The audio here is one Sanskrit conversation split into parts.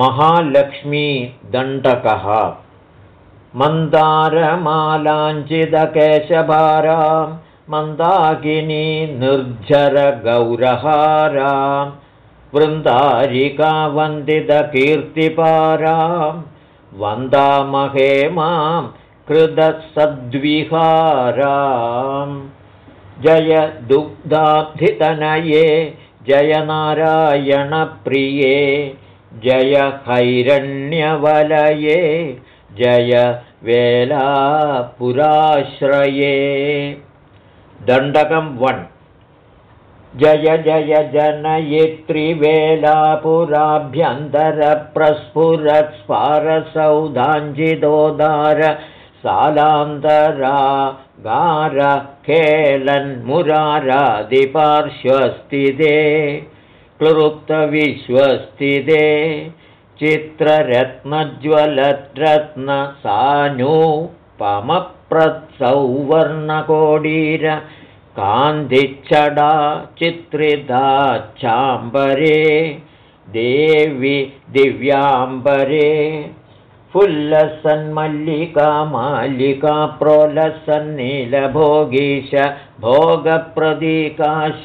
महालक्ष्मीदण्डकः। मन्दारमालाञ्चिदकेशभारां मन्दाकिनी निर्झरगौरहारां वृन्दारिकावन्दितकीर्तिपारां वन्दामहे मां कृदसद्विहारां जय दुग्धाब्धितनये जय नारायणप्रिये जय हैरण्यवलये जय वेलापुराश्रये दण्डकं वन्। जय जय सालान्तरा गारखेलन्मुरारादिपार्श्वस्थिते क्लृप्तविश्वस्थिते चित्ररत्नज्वलद्रत्नसानूपमप्रत्सौवर्णकोडीर कान्तिच्छडा चित्रिता चाम्बरे देवि दिव्याम्बरे फुल्लसन्मल्लिका माल्लिका प्रोलसन्नीलभोगीश भोगप्रदीकाश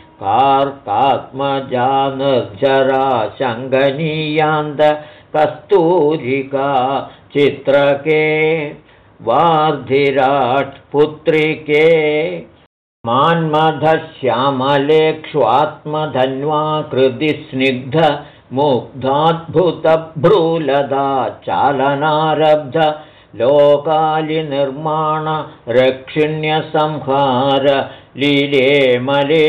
कार्कात्मजानुर्जरा शङ्गनीयान्त कस्तूरिका चित्रके वार्धिराट् पुत्रिके मान्मथश्यामलेक्ष्वात्मधन्वाकृतिस्निग्ध मुग्धाद्भुतभ्रूलदा चालनारब्ध लोकालिनिर्माणरक्षिण्यसंहार लीलेमले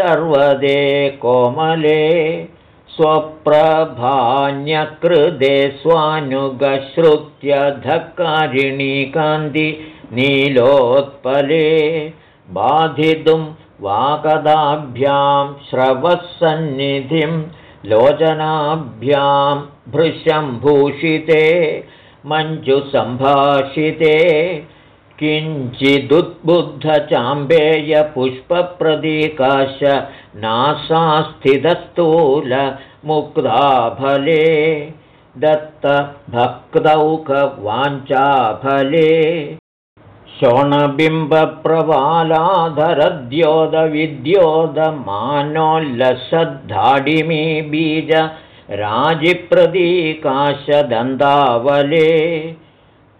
सर्वदे कोमले स्वप्रभान्यकृदे स्वानुगश्रुत्यधकारिणी कान्ति नीलोत्पले। बाधितुं वाकदाभ्यां श्रवःसन्निधिं लोचनाभ्यां भृशम्भूषिते मञ्जुसम्भाषिते किञ्चिदुद्बुद्धचाम्बेयपुष्पप्रदीकाश नासास्थितस्थूलमुक्ताफले दत्तभक्तौकवाञ्चाफले शोणबिम्बप्रवालाधरद्योतविद्योतमानोल्लसद्धाडिमी बीज राजिप्रदीकाशदन्तावले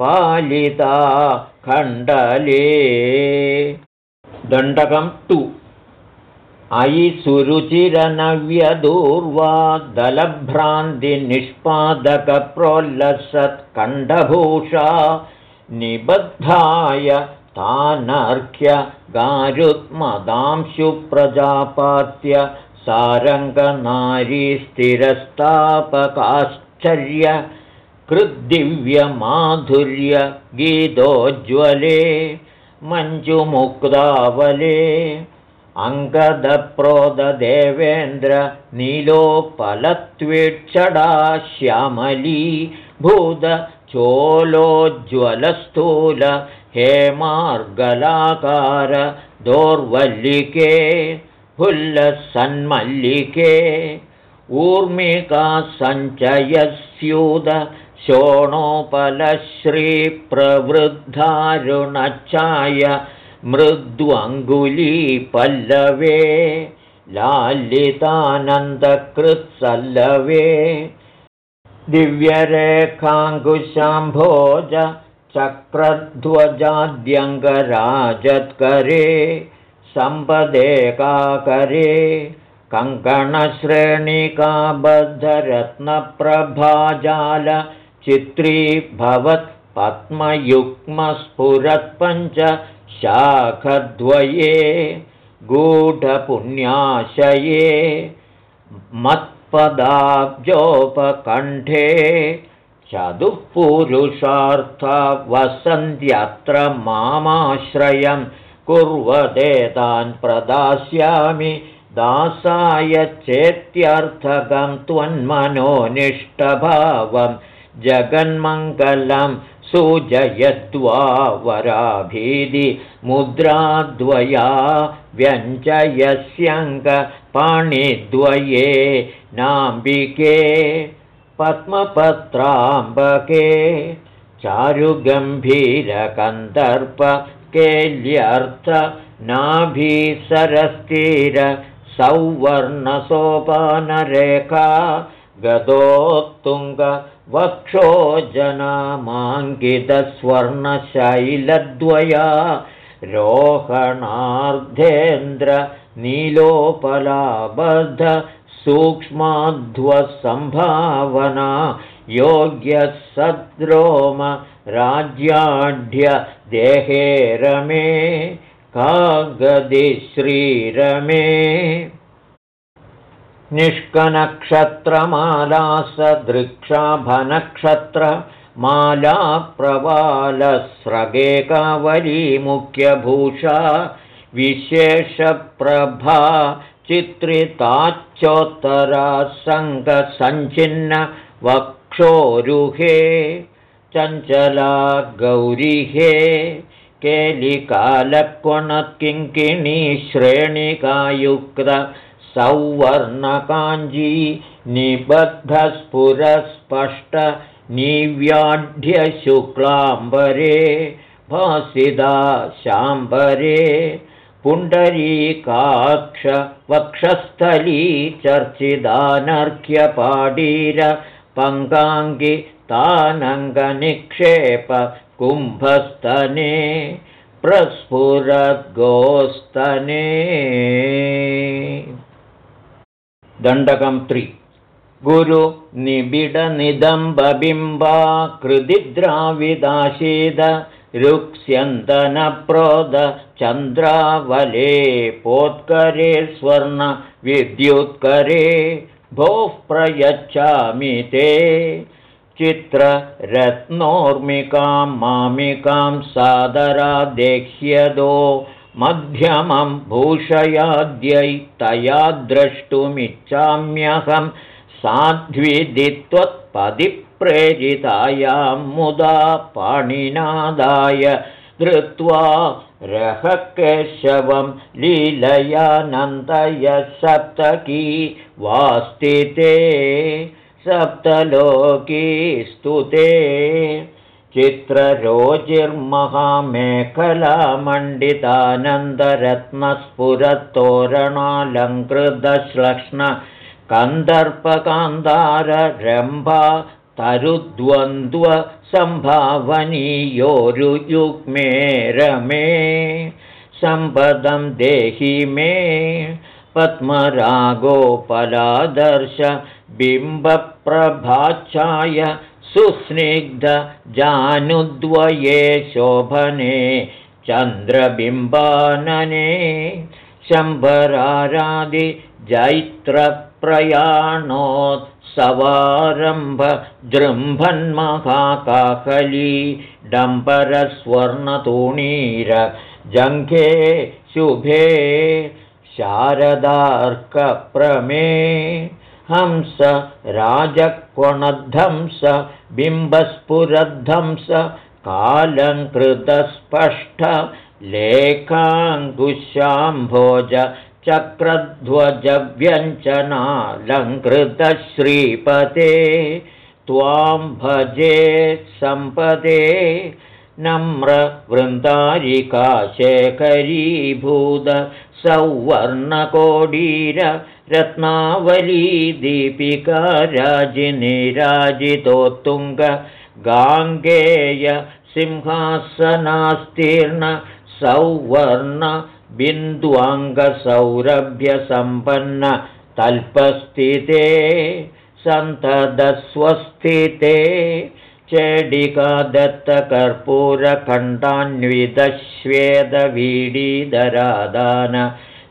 पालिता खण्डले। दण्डकं तु अयि सुरुचिरनव्यदूर्वा दलभ्रान्तिनिष्पादकप्रोल्लसत्कण्डभूषा निबद्धाय तानर्घ्य गारुत्मदांशुप्रजापात्य सारङ्गनारीस्थिरस्तापकाश्चर्य गीतोज्ज्वले मञ्जुमुक्तावले अङ्गदप्रोददेवेन्द्र श्यामली भूत चोलोज्ज्वलस्थूल हेमार्गलाकार दोर्वल्लिके हुल्लसन्मल्लिके ऊर्मिका सञ्चयस्यूद शोणोपलश्रीप्रवृद्धारुणच्छाय मृद्वङ्गुलीपल्लवे लालितानन्दकृत्सल्लवे। दिव्यरेखाङ्कुशाम्भोज चक्रध्वजाद्यङ्गराजत्करे सम्पदेकाकरे कङ्कणश्रेणिकाबद्धरत्नप्रभाजाल चित्रीभवत् पद्मयुग्मस्फुरत्पञ्च शाखद्वये गूढपुण्याशये मत्पदाब्जोपकण्ठे चतुःपुरुषार्था वसन्त्यत्र मामाश्रयं कुर्वते तान् प्रदास्यामि दासाय चेत्यर्थकं त्वन्मनोनिष्ठभावं जगन्मङ्गलं सुजयद्वा वराभीदि मुद्राद्वया व्यञ्जयस्यङ्गपाणिद्वये नाम्बिके पद्मपत्राम्बके चारुगम्भीरकन्दर्पकेल्यर्थ नाभीसरस्थिर सौवर्णसोपानरेखा गतोत्तुङ्ग वक्षोजनामाङ्कितस्वर्णशैलद्वया रोहणार्धेन्द्र नीलोपलाबद्ध सूक्ष्माध्वसम्भावना योग्यसद्रोम राज्याढ्य देहे रमे कागदिश्रीरमे निष्कनक्षत्रमालासदृक्षाभनक्षत्र मुख्यभूषा विशेषप्रभा चित्रिताच्चोत्तरा सङ्गसञ्चिन्न वक्षोरुहे चञ्चला गौरिहे केलिकालक्वणत्किङ्किणीश्रेणिकायुक्त सौवर्णकाञ्जी निबद्धस्फुरस्पष्ट निव्याढ्यशुक्लाम्बरे भासिदा शाम्बरे पुण्डरीकाक्ष वक्षस्थली चर्चिदानर्घ्यपाडीर पङ्गाङ्गि तानङ्गनिक्षेप कुम्भस्तने प्रस्फुरद्गोस्तने दण्डकं त्रि। गुरुनिबिडनिदम्बबिम्बाकृतिद्राविदाशीद रुक्स्यन्दनप्रोद चन्द्रावले पोत्करे स्वर्णविद्युत्करे भोः प्रयच्छामि ते। चित्ररत्नोर्मिकां मामिकां सादरादेह्यदो मध्यमं भूषयाद्यै तया द्रष्टुमिच्छाम्यहं साध्विदित्वत्पदिप्रेरितायां मुदा पाणिनादाय धृत्वा रहकेशवं लीलयानन्दय सप्तकी वास्तिते सप्तलोकी स्तुते चित्ररोजिर्महामेखलामण्डितानन्दरत्नस्फुरत्तोरणालङ्कृतश्लक्ष्ण कन्दर्पकान्दाररम्भा तरुद्वन्द्वसम्भावनीयोरुयुग्मे रमे सम्पदं देहि मे पद्मरागोपलादर्श बिम्बप्रभाच्छाय सुस्निग्धजानुद्वये शोभने चन्द्रबिम्बानने शम्भरारादिजैत्रप्रयाणोत्सवारम्भ जृम्भन्महाकाकली डम्बरस्वर्णतूणीर जङ्घे शुभे शारदार्कप्रमे हंस राजक्वणध्वंस बिम्बस्फुरद्धंस कालङ्कृतस्पष्ट लेखाङ्कुशाम्भोज चक्रध्वजव्यञ्जनालङ्कृतश्रीपते त्वां भजे सम्पदे नम्रवृन्दारिका शेखरीभूत सौवर्णकोडीर रत्नावली दीपिका राजिनिराजितोत्तुङ्ग गाङ्गेय सिंहासनास्तीर्ण सौवर्ण बिन्द्वाङ्गसौरभ्यसम्पन्न तल्पस्थिते सन्तदस्वस्थिते चेडिका दत्तकर्पूरखण्डान्वितश्वेदवीडीधरादान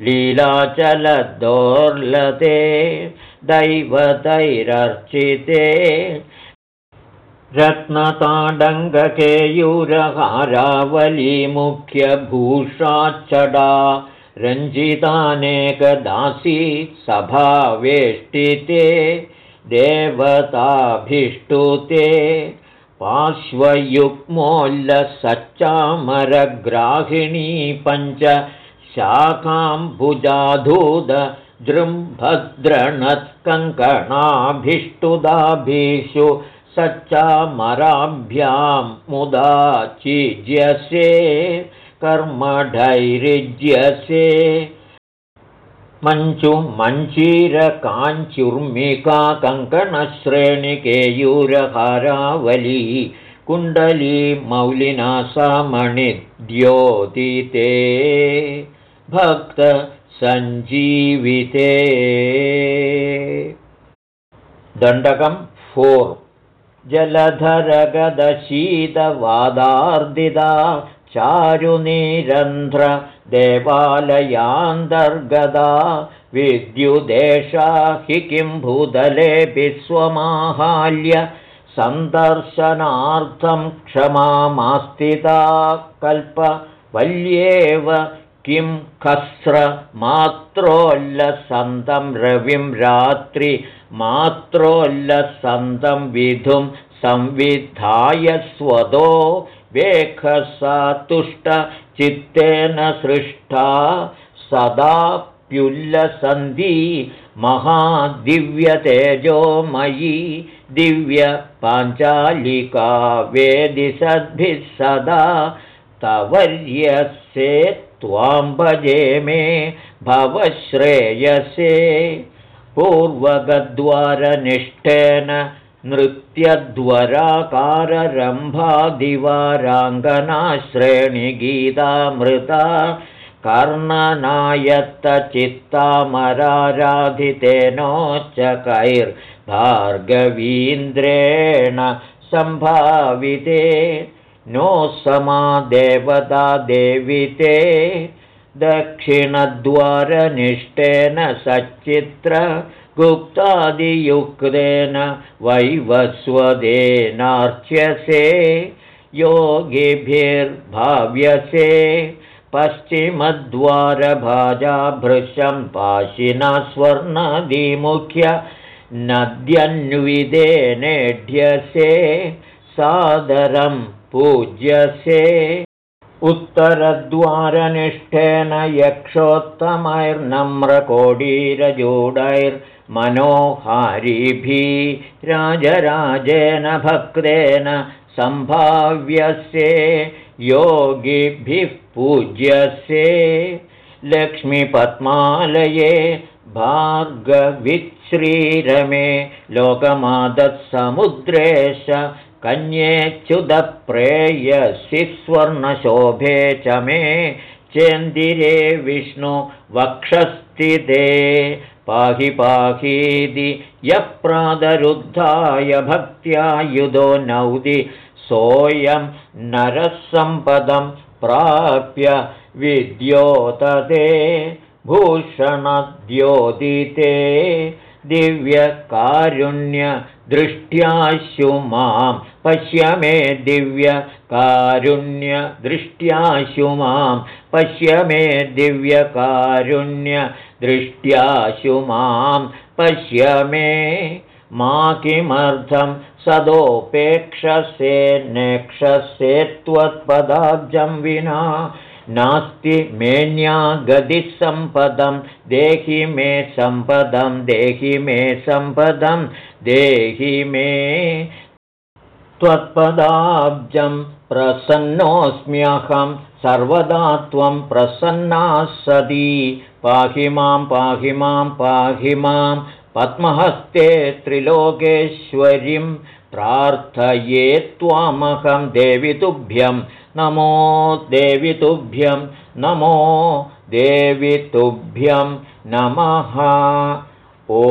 लीलाचलदोर्लते दैवतैरर्चिते। रत्नताडङ्गकेयूरहारावलीमुख्यभूषाच्चडा रञ्जितानेकदासी सभावेष्टिते देवताभिष्टुते पार्श्वयुग्मोल्लसच्चामरग्राहिणी पञ्च शाखाम्भुजाधूद जृम्भद्रणत्कङ्कणाभिष्टुदाभिषु सच्चामराभ्यां मुदा चिज्यसे कर्मढैरिज्यसे। मञ्चु मञ्चीरकाञ्चुर्मिका कङ्कणश्रेणिकेयूरहारावली कुण्डली मौलिना सामणिद्योतिते भक्तसञ्जीविते। दण्डकं फोर्। जलधरगदशीतवादार्दिदा चारुनिरन्ध्र देवालयान्तर्गदा विद्युदेशा हि किं भूतले विश्वमाहाल्य सन्दर्शनार्थं क्षमामास्तिता कल्पवल्येव किं खस्रमात्रोल्लसन्तं रविं रात्रिमात्रोल्लसन्तं विधुं संविधाय स्वदो वेखसा तुष्टचित्तेन सृष्टा सदाप्युल्लसन्धी महादिव्यतेजोमयी दिव्यपाञ्चालिका वेदिसद्भिः सदा तवर्यसे त्वां भजे मे भवश्रेयसे। पूर्वगद्वारनिष्ठेन नृत्यद्वराकाररम्भादिवाराङ्गनाश्रेणिगीतामृता कर्णनायत्तचित्तामराराधितेनोच्चकैर्भार्गवीन्द्रेण सम्भाविते नो देवता देविते दक्षिणद्वारनिष्ठेन सच्चित्र गुप्तादियुक्तेन वैवस्वदेनार्च्यसे योगिभिर्भाव्यसे पश्चिमद्वारभाजाभृशं पाशिना स्वर्णदिमुख्य नद्यन्विदेनेढ्यसे सादरं पूज्यसे। उत्तरद्वारनिष्ठेन यक्षोत्तमैर्नम्रकोडीरजोडैर् मनोहारिभिः राजराजेन भक्तेन सम्भाव्यसे। योगिभिः पूज्यसे। लक्ष्मीपद्मालये भार्गविश्रीरमे लोकमादत्समुद्रेश कन्येच्युदप्रेयसि स्वर्णशोभे च मे चेन्दिरे विष्णु वक्षस्थिते। पाहि पाहीति यः प्रादरुद्धाय भक्त्या युधो नौदि सोऽयं नरसम्पदं प्राप्य विद्योतते भूषणद्योदिते दिव्यकारुण्यदृष्ट्याशु मां पश्य मे दिव्यकारुण्यदृष्ट्याशु मां पश्य मे दिव्यकारुण्यदृष्ट्याशु मां पश्य मे मा किमर्थं सदोपेक्षसे नेक्षसे त्वत्पदाब्जं विना नास्ति मेन्या गतिसम्पदं देहि मे सम्पदं देहि मे सम्पदं देहि मे त्वत्पदाब्जं प्रसन्नोऽस्म्यहं सर्वदा त्वं प्रसन्ना सदी पाहि मां पाहि मां पाहि मां पद्महस्ते त्रिलोकेश्वरीं प्रार्थये त्वामहं देवितुभ्यं नमो देवितुभ्यं नमो देवितुभ्यं नमः। ओ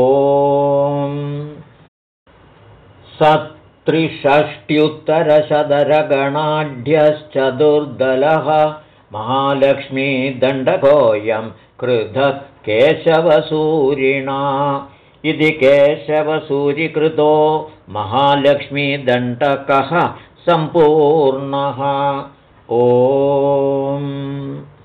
सत्रिषष्ट्युत्तरशतरगणाढ्यश्चतुर्दलः महालक्ष्मीदण्डकोऽयं कृधः केशवसूरिणा। इति केशवसूरिकृतो महालक्ष्मीदण्डकः सम्पूर्णः ॐ